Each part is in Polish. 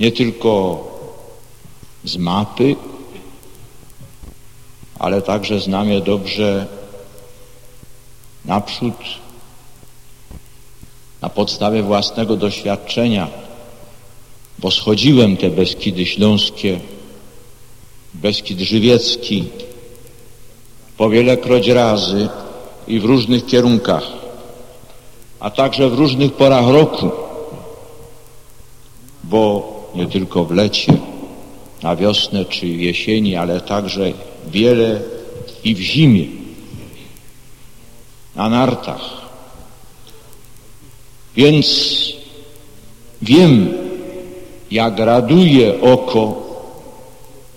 nie tylko z mapy, ale także znam je dobrze naprzód na podstawie własnego doświadczenia, bo schodziłem te Beskidy Śląskie, Beskid Żywiecki po wielekroć razy i w różnych kierunkach, a także w różnych porach roku, bo nie tylko w lecie, na wiosnę czy jesieni, ale także wiele i w zimie, na nartach. Więc wiem, jak raduje oko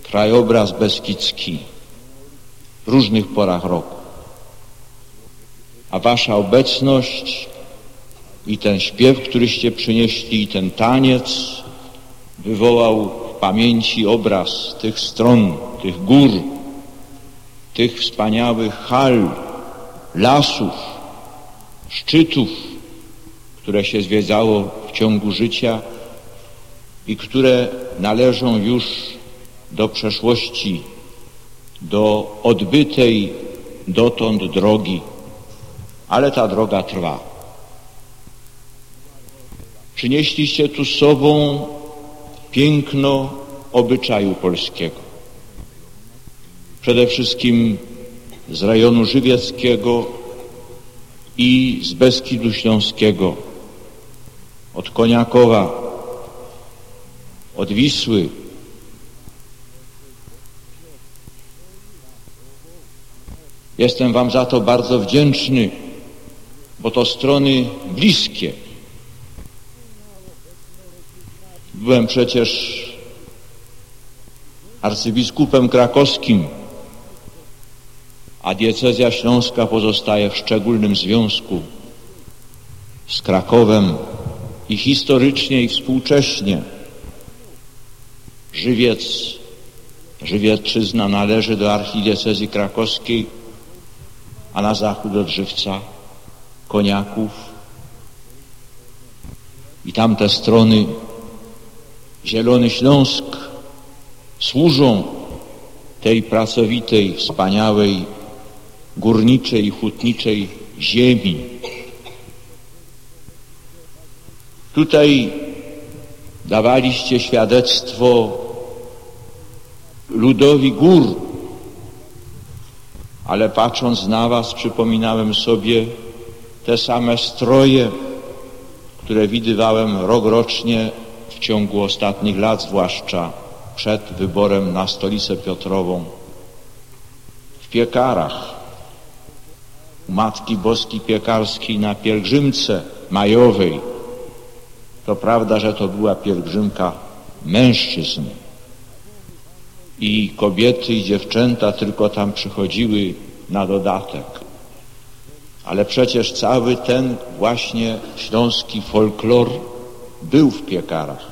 krajobraz beskidzki w różnych porach roku. A wasza obecność i ten śpiew, któryście przynieśli, i ten taniec wywołał w pamięci obraz tych stron, tych gór, tych wspaniałych hal, lasów, szczytów, które się zwiedzało w ciągu życia i które należą już do przeszłości, do odbytej dotąd drogi, ale ta droga trwa. Przynieśliście tu z sobą piękno obyczaju polskiego. Przede wszystkim z rejonu żywieckiego i z Beskidu Śląskiego, od Koniakowa, od Wisły. Jestem Wam za to bardzo wdzięczny, bo to strony bliskie Byłem przecież arcybiskupem krakowskim, a diecezja śląska pozostaje w szczególnym związku z Krakowem i historycznie i współcześnie. Żywiec, Żywieczyzna należy do archidiecezji krakowskiej, a na zachód od Żywca Koniaków i tamte strony Zielony Śląsk służą tej pracowitej, wspaniałej, górniczej i hutniczej ziemi. Tutaj dawaliście świadectwo ludowi gór, ale patrząc na was przypominałem sobie te same stroje, które widywałem rokrocznie w ciągu ostatnich lat, zwłaszcza przed wyborem na stolicę Piotrową, w piekarach, u Matki Boskiej Piekarskiej na pielgrzymce majowej. To prawda, że to była pielgrzymka mężczyzn i kobiety i dziewczęta tylko tam przychodziły na dodatek. Ale przecież cały ten właśnie śląski folklor był w piekarach.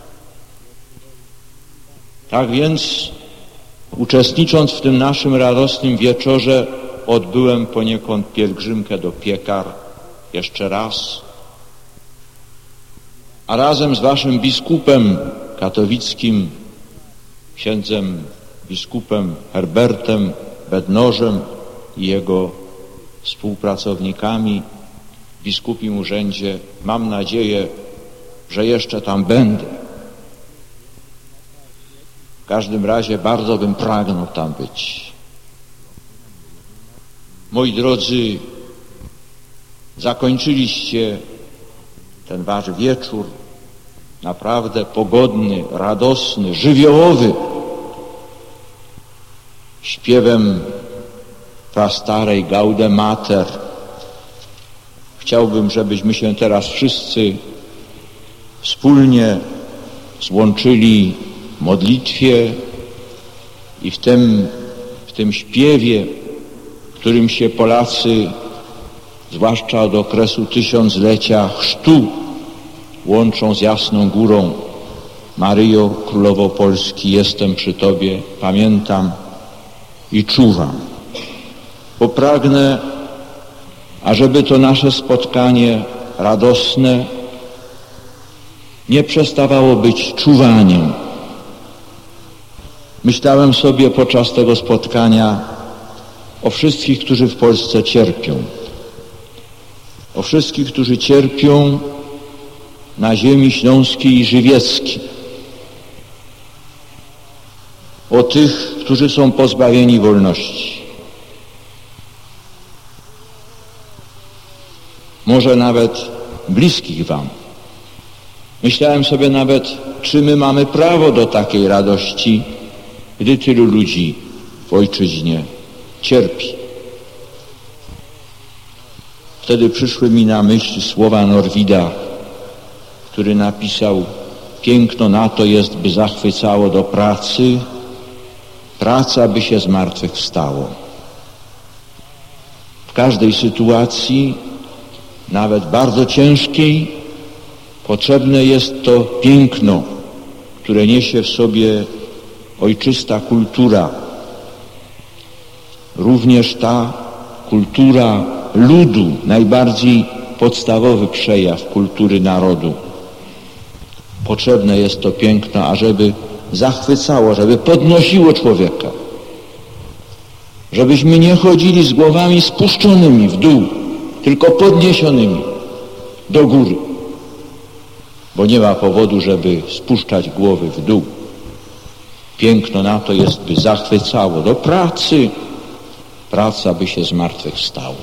Tak więc, uczestnicząc w tym naszym radosnym wieczorze, odbyłem poniekąd pielgrzymkę do piekar jeszcze raz, a razem z waszym biskupem katowickim, księdzem biskupem Herbertem Bednożem i jego współpracownikami w biskupim urzędzie, mam nadzieję, że jeszcze tam będę. W każdym razie bardzo bym pragnął tam być. Moi drodzy, zakończyliście ten wasz wieczór naprawdę pogodny, radosny, żywiołowy śpiewem prastarej Gaude Mater. Chciałbym, żebyśmy się teraz wszyscy wspólnie złączyli modlitwie i w tym, w tym śpiewie, którym się Polacy, zwłaszcza od okresu tysiąclecia chrztu, łączą z Jasną Górą. Maryjo, Królowo Polski, jestem przy Tobie, pamiętam i czuwam. Bo pragnę, ażeby to nasze spotkanie radosne nie przestawało być czuwaniem. Myślałem sobie podczas tego spotkania o wszystkich, którzy w Polsce cierpią. O wszystkich, którzy cierpią na ziemi śląskiej i żywieckiej. O tych, którzy są pozbawieni wolności. Może nawet bliskich Wam. Myślałem sobie nawet, czy my mamy prawo do takiej radości, gdy tylu ludzi w ojczyźnie cierpi. Wtedy przyszły mi na myśl słowa Norwida, który napisał Piękno na to jest, by zachwycało do pracy, praca by się zmartwychwstało. W każdej sytuacji, nawet bardzo ciężkiej, potrzebne jest to piękno, które niesie w sobie ojczysta kultura. Również ta kultura ludu, najbardziej podstawowy przejaw kultury narodu. Potrzebne jest to piękno, ażeby zachwycało, żeby podnosiło człowieka. Żebyśmy nie chodzili z głowami spuszczonymi w dół, tylko podniesionymi do góry. Bo nie ma powodu, żeby spuszczać głowy w dół. Piękno na to jest, by zachwycało do pracy, praca by się zmartwychwstało.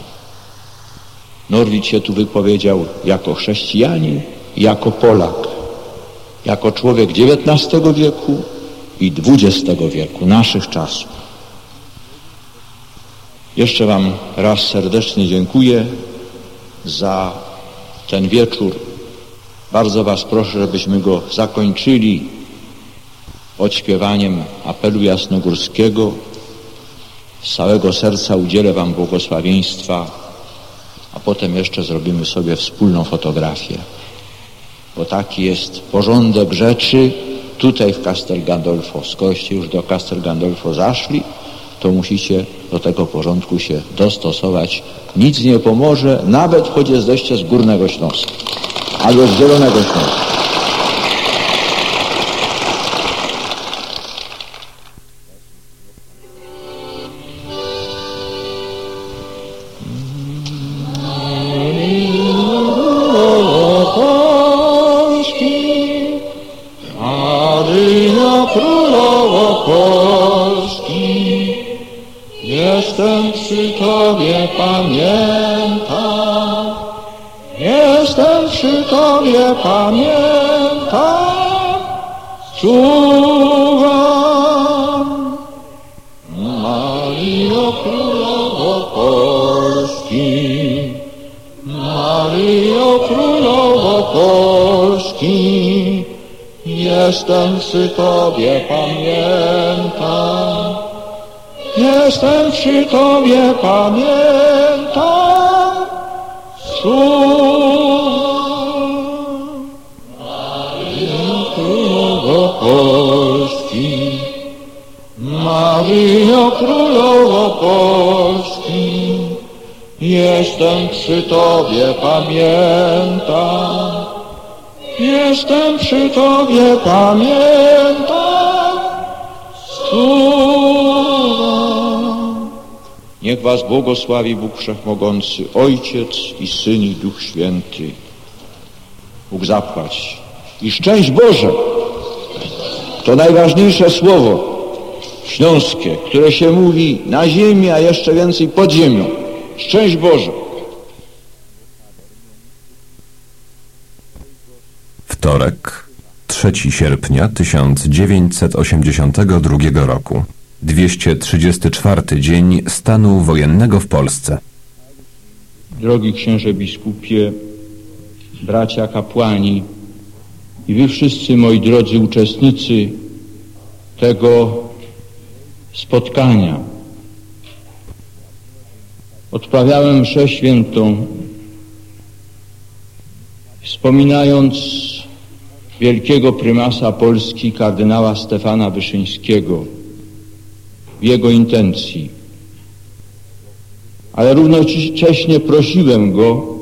Norwid się tu wypowiedział jako chrześcijanin, jako Polak, jako człowiek XIX wieku i XX wieku, naszych czasów. Jeszcze Wam raz serdecznie dziękuję za ten wieczór. Bardzo Was proszę, żebyśmy go zakończyli odśpiewaniem apelu jasnogórskiego. Z całego serca udzielę Wam błogosławieństwa, a potem jeszcze zrobimy sobie wspólną fotografię. Bo taki jest porządek rzeczy tutaj w Castel Gandolfo. Skoroście już do Castel Gandolfo zaszli, to musicie do tego porządku się dostosować. Nic nie pomoże, nawet choć jesteście z Górnego Śląska a de una. Albo z Zielonego Śląska. jestem przy Tobie, pamiętam. Jestem przy Tobie, pamiętam. Słucham. Maryjo Królowo Polski, Maryjo Królowo Polski, jestem przy Tobie, pamiętam. Jestem przy Tobie, pamiętam, słucham. Niech Was błogosławi Bóg Wszechmogący, Ojciec i Syn i Duch Święty. Bóg zapłać. I szczęść Boże! To najważniejsze słowo śląskie, które się mówi na ziemi, a jeszcze więcej pod ziemią. Szczęść Boże! Wtorek, 3 sierpnia 1982 roku. 234 dzień stanu wojennego w Polsce. Drogi księże biskupie, bracia kapłani i wy wszyscy moi drodzy uczestnicy tego spotkania. Odprawiałem mszę świętą, wspominając wielkiego prymasa Polski kardynała Stefana Wyszyńskiego w jego intencji. Ale równocześnie prosiłem go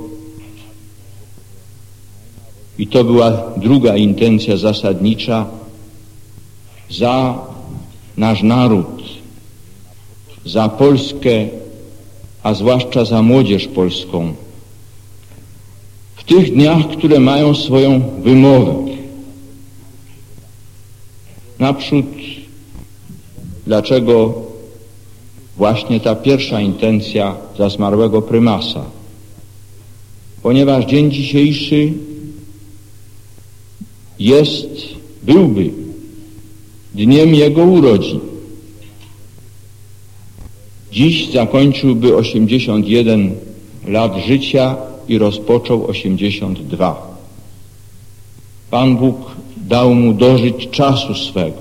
I to była druga intencja zasadnicza za nasz naród, za Polskę, a zwłaszcza za młodzież polską. W tych dniach, które mają swoją wymowę. Naprzód, dlaczego właśnie ta pierwsza intencja za zmarłego prymasa? Ponieważ dzień dzisiejszy jest, byłby dniem jego urodzin. Dziś zakończyłby 81 lat życia i rozpoczął 82. Pan Bóg dał mu dożyć czasu swego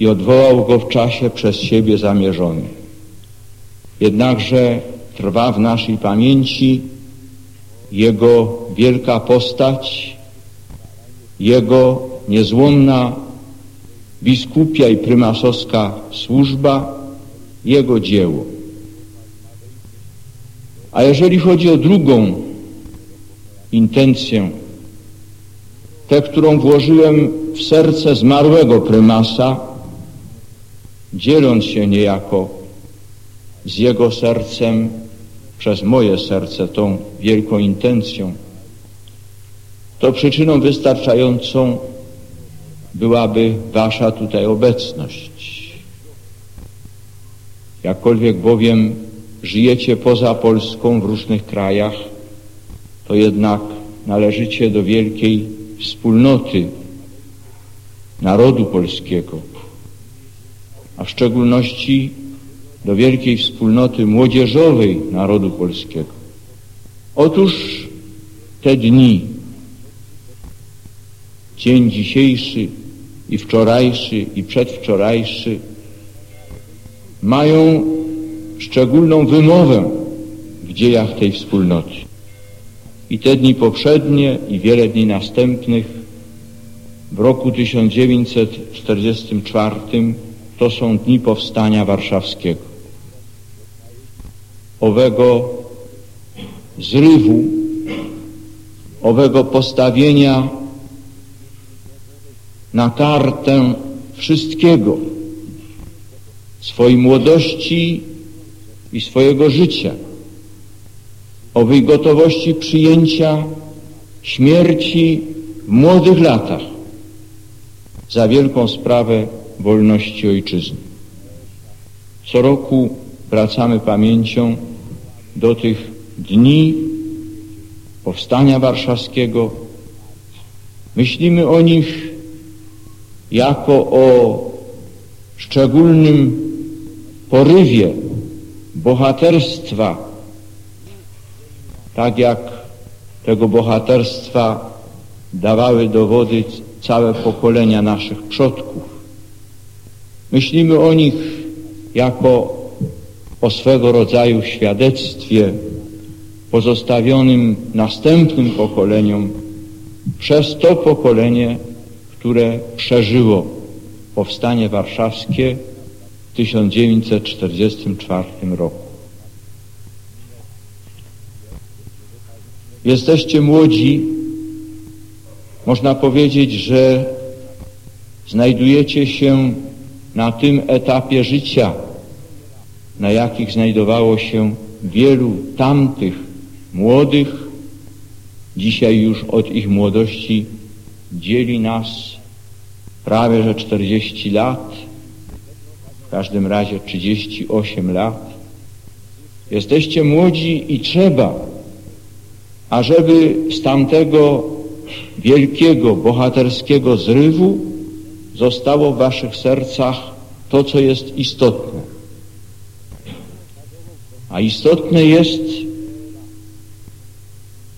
i odwołał go w czasie przez siebie zamierzony. Jednakże trwa w naszej pamięci jego wielka postać, jego niezłomna biskupia i prymasowska służba, jego dzieło. A jeżeli chodzi o drugą intencję, tę, którą włożyłem w serce zmarłego prymasa, dzieląc się niejako z jego sercem przez moje serce tą wielką intencją, to przyczyną wystarczającą byłaby wasza tutaj obecność. Jakkolwiek bowiem żyjecie poza Polską w różnych krajach, to jednak należycie do wielkiej wspólnoty narodu polskiego, a w szczególności do wielkiej wspólnoty młodzieżowej narodu polskiego. Otóż te dni, dzień dzisiejszy i wczorajszy i przedwczorajszy mają szczególną wymowę w dziejach tej wspólnoty. I te dni poprzednie i wiele dni następnych w roku 1944 to są dni powstania warszawskiego. Owego zrywu, owego postawienia na kartę wszystkiego, swojej młodości i swojego życia, owej gotowości przyjęcia śmierci w młodych latach za wielką sprawę wolności ojczyzny. Co roku wracamy pamięcią do tych dni powstania warszawskiego. Myślimy o nich jako o szczególnym porywie bohaterstwa, tak jak tego bohaterstwa dawały dowody całe pokolenia naszych przodków. Myślimy o nich jako o swego rodzaju świadectwie pozostawionym następnym pokoleniom przez to pokolenie, które przeżyło powstanie warszawskie 1944 roku. Jesteście młodzi, można powiedzieć, że znajdujecie się na tym etapie życia, na jakich znajdowało się wielu tamtych młodych, dzisiaj już od ich młodości dzieli nas prawie że 40 lat, w każdym razie 38 lat. Jesteście młodzi i trzeba, ażeby z tamtego wielkiego, bohaterskiego zrywu zostało w waszych sercach to, co jest istotne. A istotne jest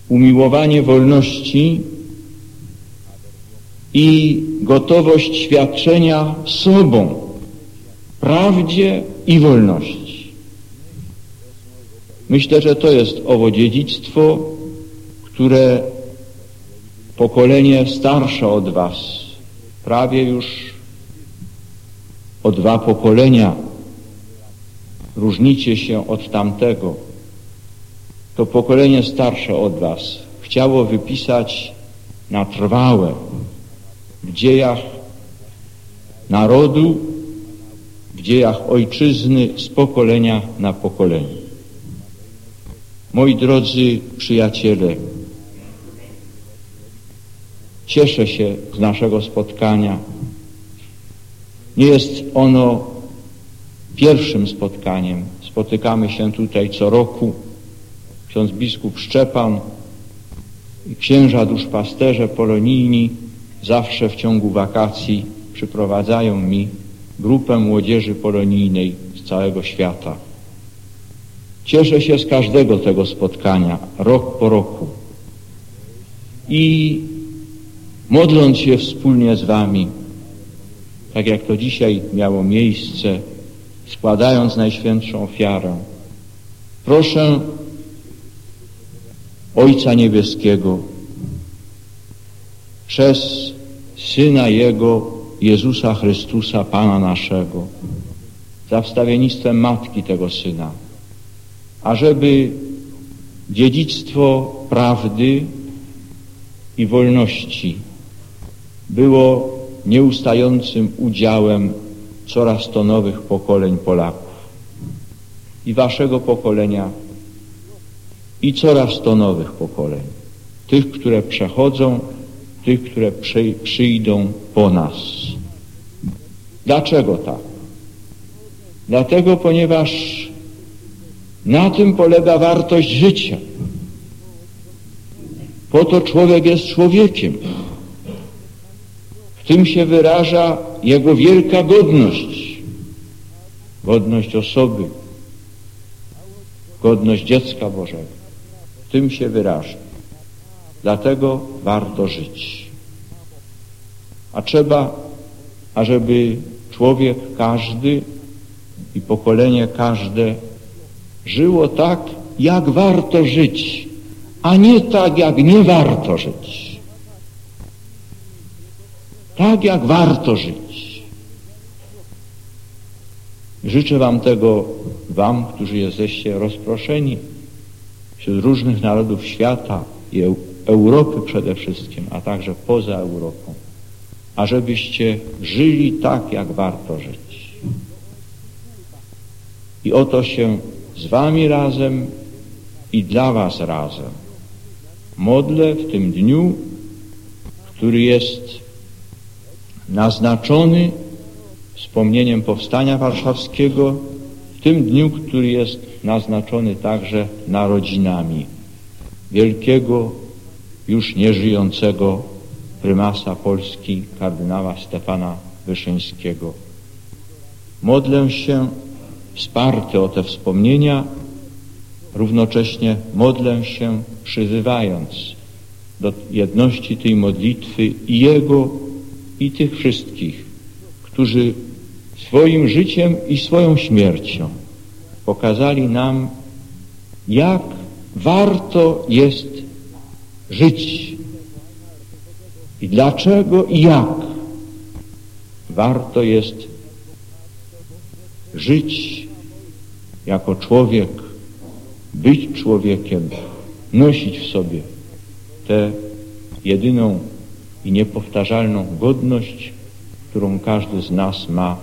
umiłowanie wolności i gotowość świadczenia sobą, prawdzie i wolności. Myślę, że to jest owo dziedzictwo, które pokolenie starsze od Was, prawie już o dwa pokolenia różnicie się od tamtego, to pokolenie starsze od Was chciało wypisać na trwałe w dziejach narodu, w dziejach ojczyzny z pokolenia na pokolenie. Moi drodzy przyjaciele, cieszę się z naszego spotkania. Nie jest ono pierwszym spotkaniem. Spotykamy się tutaj co roku. Ksiądz biskup Szczepan i księża duszpasterze polonijni zawsze w ciągu wakacji przyprowadzają mi grupę młodzieży polonijnej z całego świata. Cieszę się z każdego tego spotkania, rok po roku. I modląc się wspólnie z Wami, tak jak to dzisiaj miało miejsce, składając Najświętszą ofiarę, proszę Ojca Niebieskiego przez Syna Jego, Jezusa Chrystusa, Pana naszego, za wstawiennictwem Matki tego Syna, ażeby dziedzictwo prawdy i wolności było nieustającym udziałem coraz to nowych pokoleń Polaków i waszego pokolenia i coraz to nowych pokoleń, tych, które przechodzą, tych, które przy, przyjdą po nas. Dlaczego tak? Dlatego, ponieważ na tym polega wartość życia. Po to człowiek jest człowiekiem. W tym się wyraża jego wielka godność. Godność osoby, godność dziecka Bożego. W tym się wyraża. Dlatego warto żyć. A trzeba, ażeby człowiek każdy i pokolenie każde żyło tak, jak warto żyć, a nie tak, jak nie warto żyć. Tak, jak warto żyć. Życzę Wam tego, Wam, którzy jesteście rozproszeni wśród różnych narodów świata i Europy przede wszystkim, a także poza Europą, ażebyście żyli tak, jak warto żyć. I oto się z Wami razem i dla Was razem modlę w tym dniu, który jest naznaczony wspomnieniem Powstania Warszawskiego, w tym dniu, który jest naznaczony także narodzinami wielkiego, już nieżyjącego prymasa Polski, kardynała Stefana Wyszyńskiego. Modlę się wsparty o te wspomnienia, równocześnie modlę się przyzywając do jedności tej modlitwy i Jego, i tych wszystkich, którzy swoim życiem i swoją śmiercią pokazali nam, jak warto jest żyć i dlaczego i jak warto jest żyć jako człowiek, być człowiekiem, nosić w sobie tę jedyną i niepowtarzalną godność, którą każdy z nas ma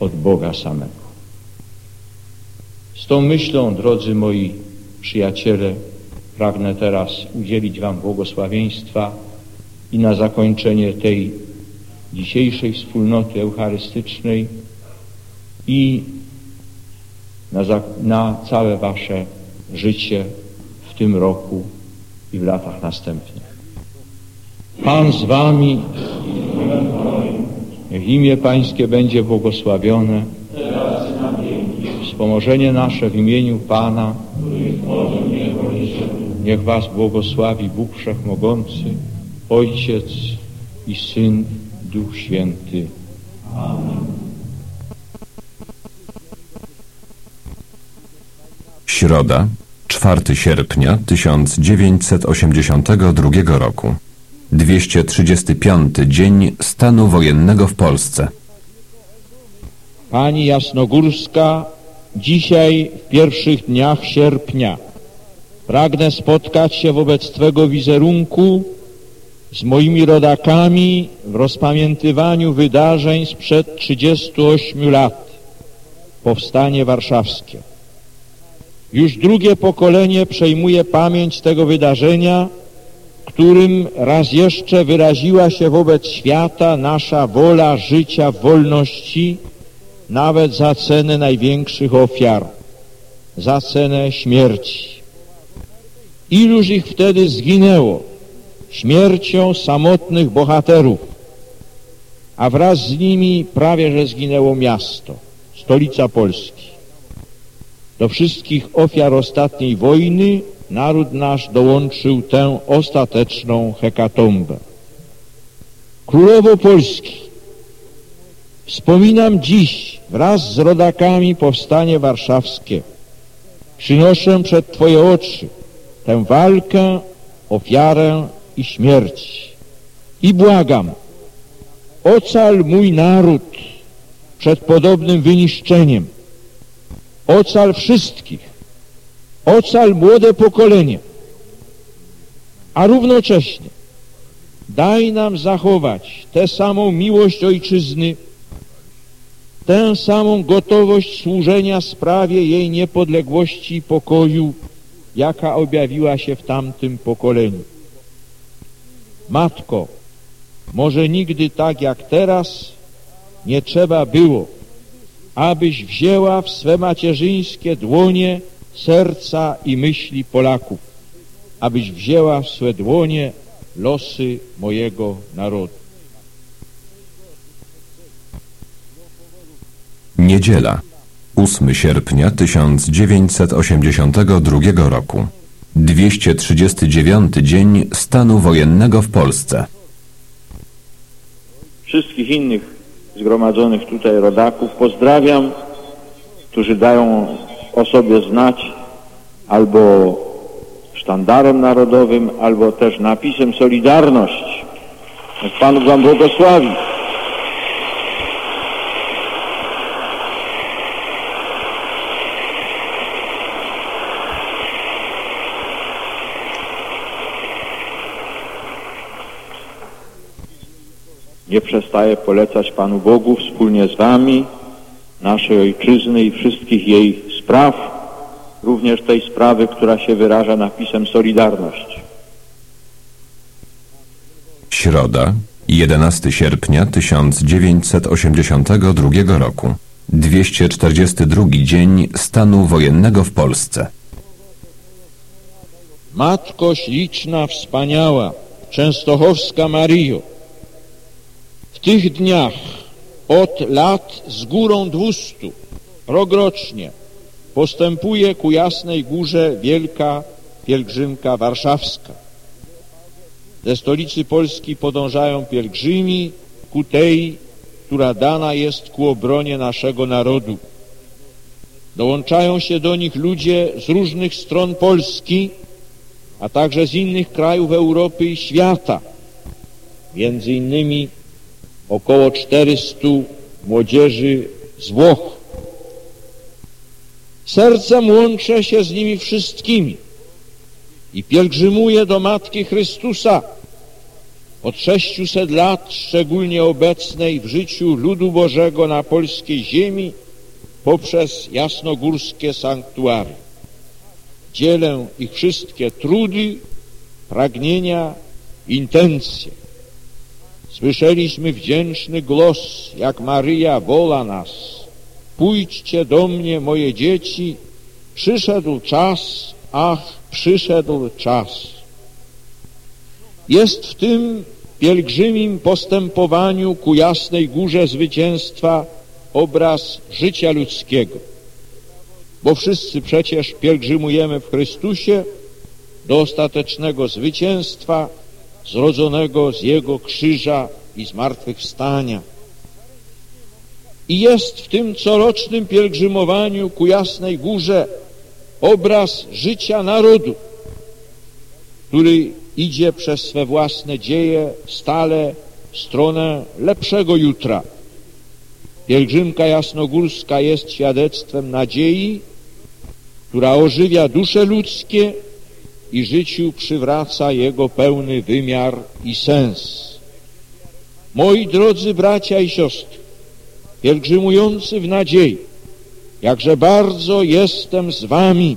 od Boga samego. Z tą myślą, drodzy moi przyjaciele, pragnę teraz udzielić Wam błogosławieństwa i na zakończenie tej dzisiejszej wspólnoty eucharystycznej i na, na całe Wasze życie w tym roku i w latach następnych. Pan z Wami, niech imię Pańskie będzie błogosławione, wspomożenie nasze w imieniu Pana, niech Was błogosławi Bóg Wszechmogący, Ojciec i Syn, Duch Święty. Amen. Środa, 4 sierpnia 1982 roku. 235 dzień stanu wojennego w Polsce. Pani Jasnogórska, dzisiaj w pierwszych dniach sierpnia Pragnę spotkać się wobec Twego wizerunku z moimi rodakami w rozpamiętywaniu wydarzeń sprzed 38 lat. Powstanie warszawskie. Już drugie pokolenie przejmuje pamięć tego wydarzenia, którym raz jeszcze wyraziła się wobec świata nasza wola życia w wolności, nawet za cenę największych ofiar, za cenę śmierci. Iluż ich wtedy zginęło śmiercią samotnych bohaterów, a wraz z nimi prawie że zginęło miasto, stolica Polski. Do wszystkich ofiar ostatniej wojny naród nasz dołączył tę ostateczną hekatombę. Królowo Polski, wspominam dziś wraz z rodakami powstanie warszawskie. Przynoszę przed Twoje oczy tę walkę, ofiarę i śmierć. I błagam, ocal mój naród przed podobnym wyniszczeniem. Ocal wszystkich. Ocal młode pokolenie. A równocześnie daj nam zachować tę samą miłość ojczyzny, tę samą gotowość służenia sprawie jej niepodległości i pokoju, jaka objawiła się w tamtym pokoleniu. Matko, może nigdy tak jak teraz nie trzeba było, abyś wzięła w swe macierzyńskie dłonie serca i myśli Polaków, abyś wzięła w swe dłonie losy mojego narodu. Niedziela, 8 sierpnia 1982 roku. 239 dzień stanu wojennego w Polsce. Wszystkich innych zgromadzonych tutaj rodaków pozdrawiam, którzy dają o sobie znać albo sztandarem narodowym, albo też napisem Solidarność. Niech Pan Wam błogosławi. Nie przestaję polecać Panu Bogu wspólnie z Wami naszej Ojczyzny i wszystkich jej spraw, również tej sprawy, która się wyraża napisem Solidarność. Środa, 11 sierpnia 1982 roku. 242 dzień stanu wojennego w Polsce. Matko śliczna, wspaniała, częstochowska Mario, tych dniach od lat z górą dwustu rokrocznie postępuje ku Jasnej Górze wielka pielgrzymka warszawska. Ze stolicy Polski podążają pielgrzymi ku tej, która dana jest ku obronie naszego narodu. Dołączają się do nich ludzie z różnych stron Polski, a także z innych krajów Europy i świata, między innymi około 400 młodzieży z Włoch. Sercem łączę się z nimi wszystkimi i pielgrzymuję do Matki Chrystusa od 600 lat, szczególnie obecnej w życiu ludu Bożego na polskiej ziemi poprzez jasnogórskie sanktuary. Dzielę ich wszystkie trudy, pragnienia, intencje. Słyszeliśmy wdzięczny głos, jak Maryja wola nas. Pójdźcie do mnie, moje dzieci, przyszedł czas, ach, przyszedł czas. Jest w tym pielgrzymim postępowaniu ku jasnej górze zwycięstwa obraz życia ludzkiego. Bo wszyscy przecież pielgrzymujemy w Chrystusie do ostatecznego zwycięstwa, zrodzonego z Jego krzyża i zmartwychwstania. I jest w tym corocznym pielgrzymowaniu ku Jasnej Górze obraz życia narodu, który idzie przez swe własne dzieje stale w stronę lepszego jutra. Pielgrzymka jasnogórska jest świadectwem nadziei, która ożywia dusze ludzkie i życiu przywraca jego pełny wymiar i sens. Moi drodzy bracia i siostry, pielgrzymujący w nadziei, jakże bardzo jestem z wami.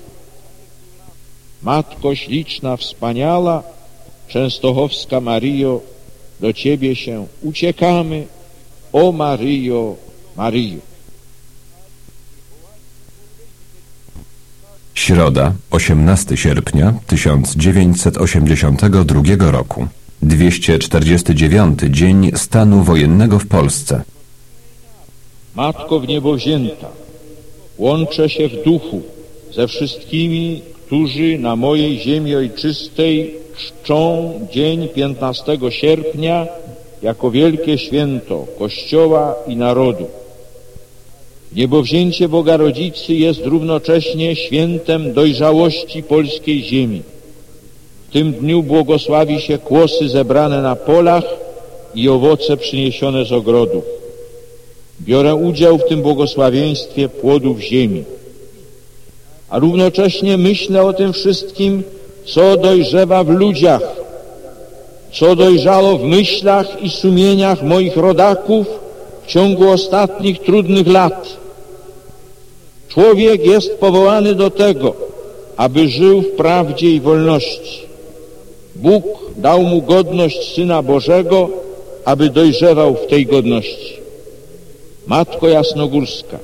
Matko śliczna, wspaniała, Częstochowska Maryjo, do Ciebie się uciekamy, o Maryjo, Maryjo. Środa, 18 sierpnia 1982 roku. 249 dzień stanu wojennego w Polsce. Matko w niebo wzięta, łączę się w duchu ze wszystkimi, którzy na mojej ziemi ojczystej czczą dzień 15 sierpnia jako wielkie święto Kościoła i narodu. Niebowzięcie Boga Rodzicy jest równocześnie świętem dojrzałości polskiej ziemi. W tym dniu błogosławi się kłosy zebrane na polach i owoce przyniesione z ogrodów. Biorę udział w tym błogosławieństwie płodów ziemi. A równocześnie myślę o tym wszystkim, co dojrzewa w ludziach, co dojrzało w myślach i sumieniach moich rodaków w ciągu ostatnich trudnych lat. Człowiek jest powołany do tego, aby żył w prawdzie i wolności. Bóg dał mu godność Syna Bożego, aby dojrzewał w tej godności. Matko Jasnogórska,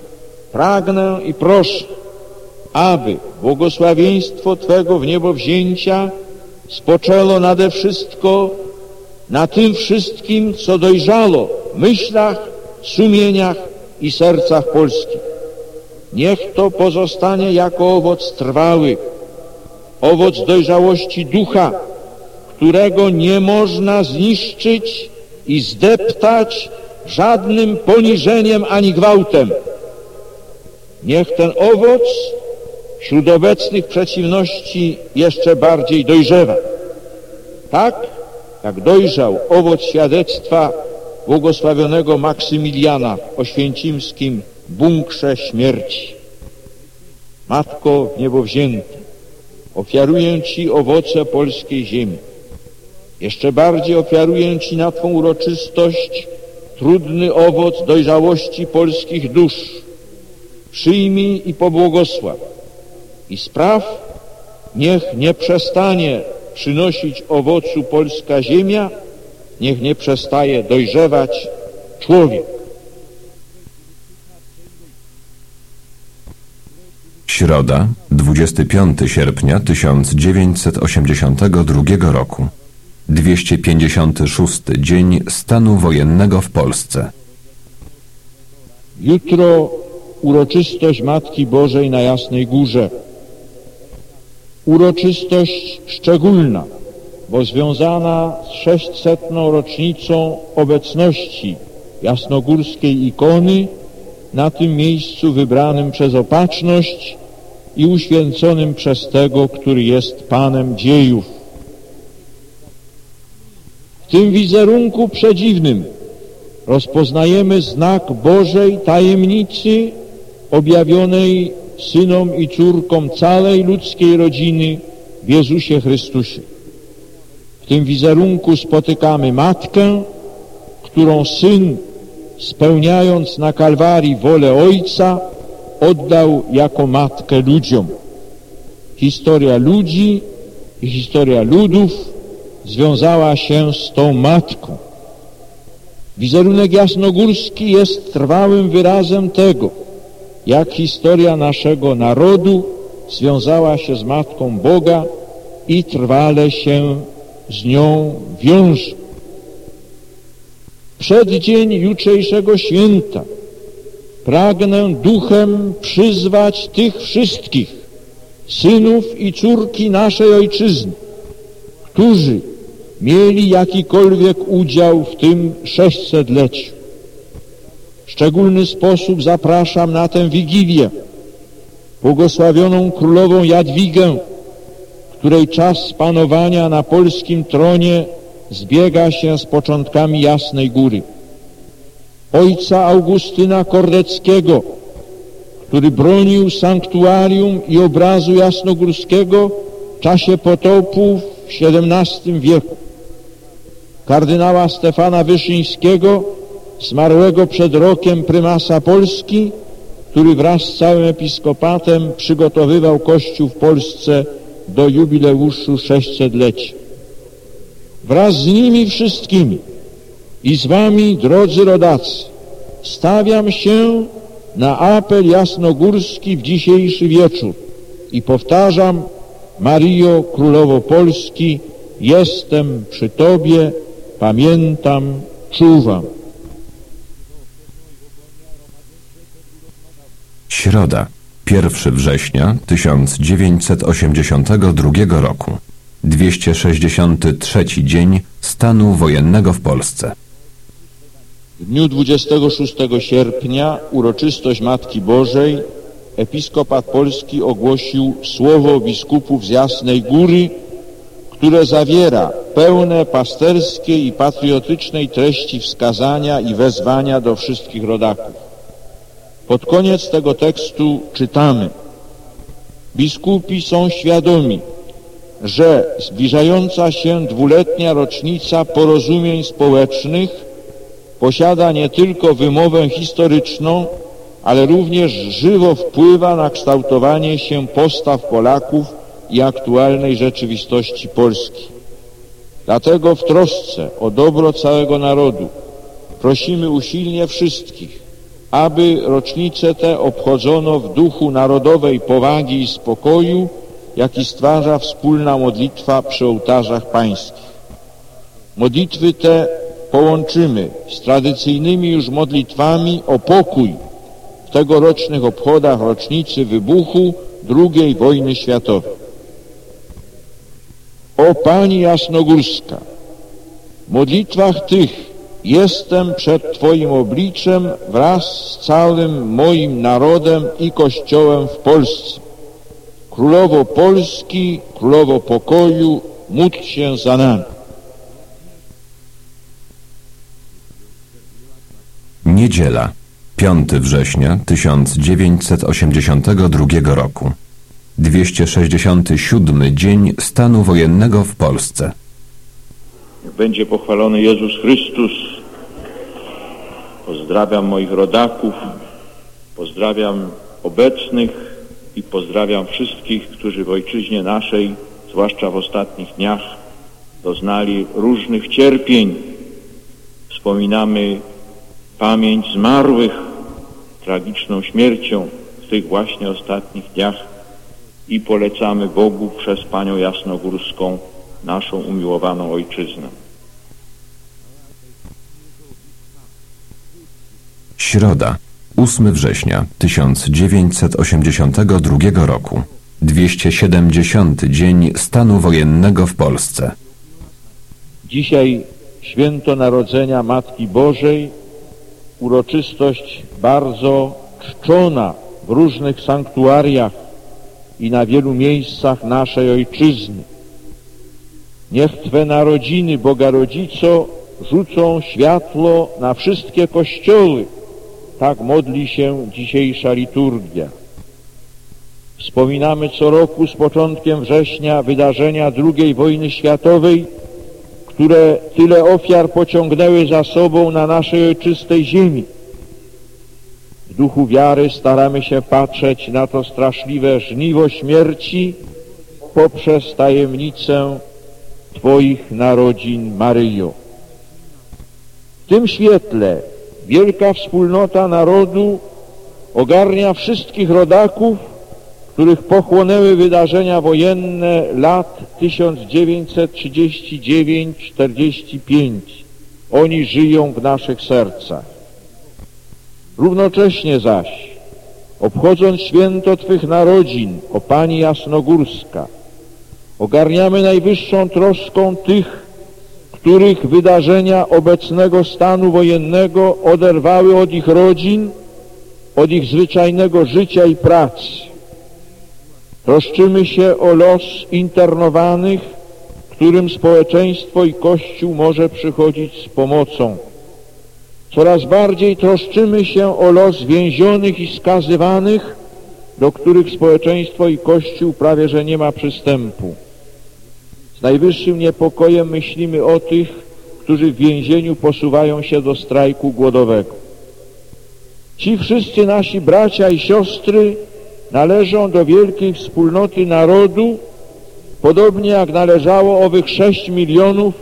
pragnę i proszę, aby błogosławieństwo Twego w niebo wzięcia spoczęło nade wszystko na tym wszystkim, co dojrzało w myślach, sumieniach i sercach polskich. Niech to pozostanie jako owoc trwały, owoc dojrzałości ducha, którego nie można zniszczyć i zdeptać żadnym poniżeniem ani gwałtem. Niech ten owoc wśród obecnych przeciwności jeszcze bardziej dojrzewa. Tak jak dojrzał owoc świadectwa błogosławionego Maksymiliana w oświęcimskim bunkrze śmierci. Matko niebowzięta, ofiaruję Ci owoce polskiej ziemi. Jeszcze bardziej ofiaruję Ci na Twą uroczystość trudny owoc dojrzałości polskich dusz. Przyjmij i pobłogosław i spraw, niech nie przestanie przynosić owocu polska ziemia, niech nie przestaje dojrzewać człowiek. Środa, 25 sierpnia 1982 roku. 256 dzień stanu wojennego w Polsce. Jutro uroczystość Matki Bożej na Jasnej Górze. Uroczystość szczególna, bo związana z 600. rocznicą obecności jasnogórskiej ikony na tym miejscu wybranym przez opatrzność i uświęconym przez tego, który jest Panem dziejów. W tym wizerunku przedziwnym rozpoznajemy znak Bożej tajemnicy objawionej synom i córkom całej ludzkiej rodziny w Jezusie Chrystusie. W tym wizerunku spotykamy Matkę, którą Syn, spełniając na Kalwarii wolę Ojca, oddał jako Matkę ludziom. Historia ludzi i historia ludów związała się z tą Matką. Wizerunek jasnogórski jest trwałym wyrazem tego, jak historia naszego narodu związała się z Matką Boga i trwale się z nią wiąże. Przed dzień jutrzejszego święta pragnę duchem przyzwać tych wszystkich synów i córki naszej ojczyzny, którzy mieli jakikolwiek udział w tym sześćsetleciu. W szczególny sposób zapraszam na tę Wigilię błogosławioną królową Jadwigę, której czas panowania na polskim tronie zbiega się z początkami Jasnej Góry. Ojca Augustyna Kordeckiego, który bronił sanktuarium i obrazu jasnogórskiego czasie potopu w XVII wieku kardynała Stefana Wyszyńskiego, zmarłego przed rokiem prymasa Polski, który wraz z całym episkopatem przygotowywał Kościół w Polsce do jubileuszu 600-lecia. Wraz z nimi wszystkimi i z wami, drodzy rodacy, stawiam się na apel jasnogórski w dzisiejszy wieczór i powtarzam Mario Królowo Polski, jestem przy Tobie, pamiętam, czuwam. Środa, 1 września 1982 roku. 263 dzień stanu wojennego w Polsce. W dniu 26 sierpnia uroczystość Matki Bożej episkopat polski ogłosił słowo biskupów z Jasnej Góry, które zawiera pełne pasterskiej i patriotycznej treści wskazania i wezwania do wszystkich rodaków. Pod koniec tego tekstu czytamy Biskupi są świadomi, że zbliżająca się dwuletnia rocznica porozumień społecznych posiada nie tylko wymowę historyczną, ale również żywo wpływa na kształtowanie się postaw Polaków i aktualnej rzeczywistości Polski. Dlatego w trosce o dobro całego narodu prosimy usilnie wszystkich, aby rocznicę tę obchodzono w duchu narodowej powagi i spokoju, jaki stwarza wspólna modlitwa przy ołtarzach pańskich. Modlitwy te połączymy z tradycyjnymi już modlitwami o pokój w tegorocznych obchodach rocznicy wybuchu II wojny światowej. O Pani Jasnogórska, w modlitwach tych jestem przed Twoim obliczem wraz z całym moim narodem i Kościołem w Polsce. Królowo Polski, Królowo Pokoju, módl się za nami. Niedziela, 5 września 1982 roku. 267 dzień stanu wojennego w Polsce. Będzie pochwalony Jezus Chrystus. Pozdrawiam moich rodaków, pozdrawiam obecnych i pozdrawiam wszystkich, którzy w ojczyźnie naszej, zwłaszcza w ostatnich dniach, doznali różnych cierpień. Wspominamy pamięć zmarłych tragiczną śmiercią w tych właśnie ostatnich dniach i polecamy Bogu przez Panią Jasnogórską naszą umiłowaną Ojczyznę. Środa, 8 września 1982 roku. 270 dzień stanu wojennego w Polsce. Dzisiaj święto Narodzenia Matki Bożej, uroczystość bardzo czczona w różnych sanktuariach i na wielu miejscach naszej Ojczyzny. Niech Twe narodziny, Boga Rodzico, rzucą światło na wszystkie kościoły. Tak modli się dzisiejsza liturgia. Wspominamy co roku z początkiem września wydarzenia II wojny światowej, które tyle ofiar pociągnęły za sobą na naszej ojczystej ziemi. W duchu wiary staramy się patrzeć na to straszliwe żniwo śmierci poprzez tajemnicę Twoich narodzin, Maryjo. W tym świetle wielka wspólnota narodu ogarnia wszystkich rodaków, których pochłonęły wydarzenia wojenne lat 1939-45. Oni żyją w naszych sercach. Równocześnie zaś, obchodząc święto Twych narodzin, o Pani Jasnogórska, ogarniamy najwyższą troską tych, których wydarzenia obecnego stanu wojennego oderwały od ich rodzin, od ich zwyczajnego życia i pracy. Troszczymy się o los internowanych, którym społeczeństwo i Kościół może przychodzić z pomocą. Coraz bardziej troszczymy się o los więzionych i skazywanych, do których społeczeństwo i Kościół prawie że nie ma przystępu. Z najwyższym niepokojem myślimy o tych, którzy w więzieniu posuwają się do strajku głodowego. Ci wszyscy nasi bracia i siostry należą do wielkiej wspólnoty narodu, podobnie jak należało owych sześć milionów,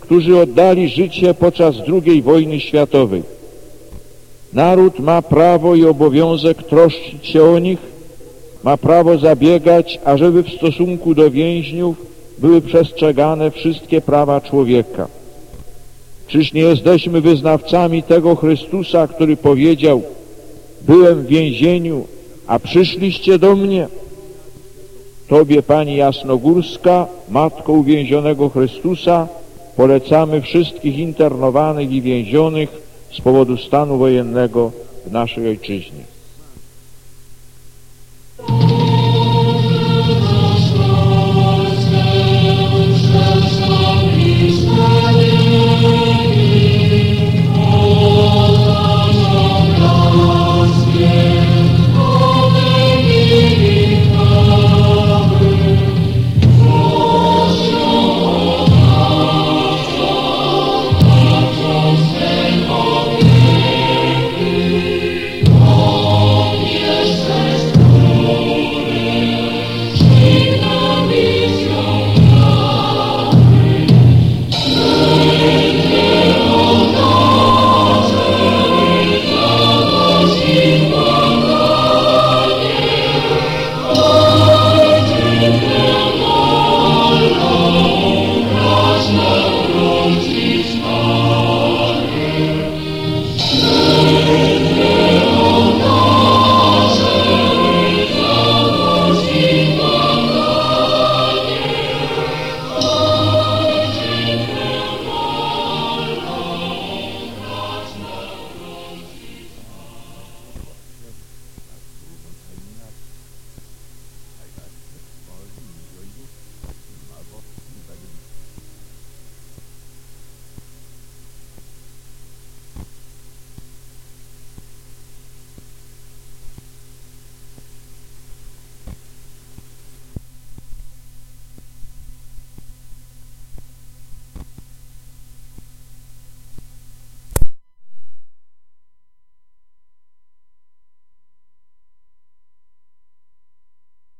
którzy oddali życie podczas II wojny światowej. Naród ma prawo i obowiązek troszczyć się o nich, ma prawo zabiegać, ażeby w stosunku do więźniów były przestrzegane wszystkie prawa człowieka. Czyż nie jesteśmy wyznawcami tego Chrystusa, który powiedział byłem w więzieniu, a przyszliście do mnie? Tobie, Pani Jasnogórska, Matko uwięzionego Chrystusa, polecamy wszystkich internowanych i więzionych z powodu stanu wojennego w naszej Ojczyźnie.